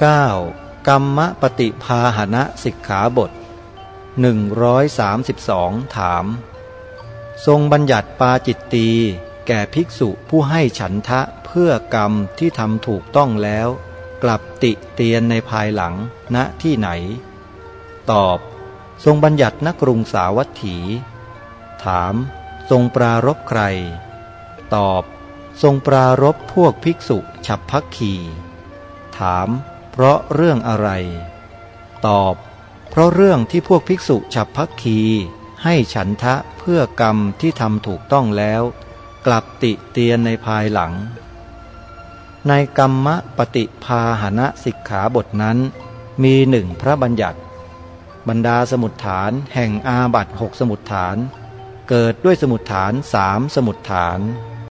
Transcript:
9. กรรมปฏิภาหณะสิกขาบท 132 ถาม ทรงบัญญัติปาจิตตีแก่ภิกษุผู้ให้ฉันทะเพื่อกรรมที่ทำถูกต้องแล้ว กลับติเตียนในภายหลังณที่ไหน ตอบ ทรงบัญญัตินกรุงสาวัตถี ถาม ทรงปรารบใคร ตอบ ทรงปรารบพวกภิกษุฉับพักขีถาม ราะเรื่องอะไร ตอบ เพราะเรื่องที่พวกภิกษุฉับพักขีให้ฉันทะเพื่อกรรมที่ทำถูกต้องแล้ว กลับติเตียนในภายหลัง ในกรรมปฏิภาหณะสิกขาบทนั้น มีหนึ่งพระบัญญัติ บรรดาสมุดฐานแห่งอาบัตหกสมุดฐาน เกิดด้วยสมุดฐานสามสมุดฐาน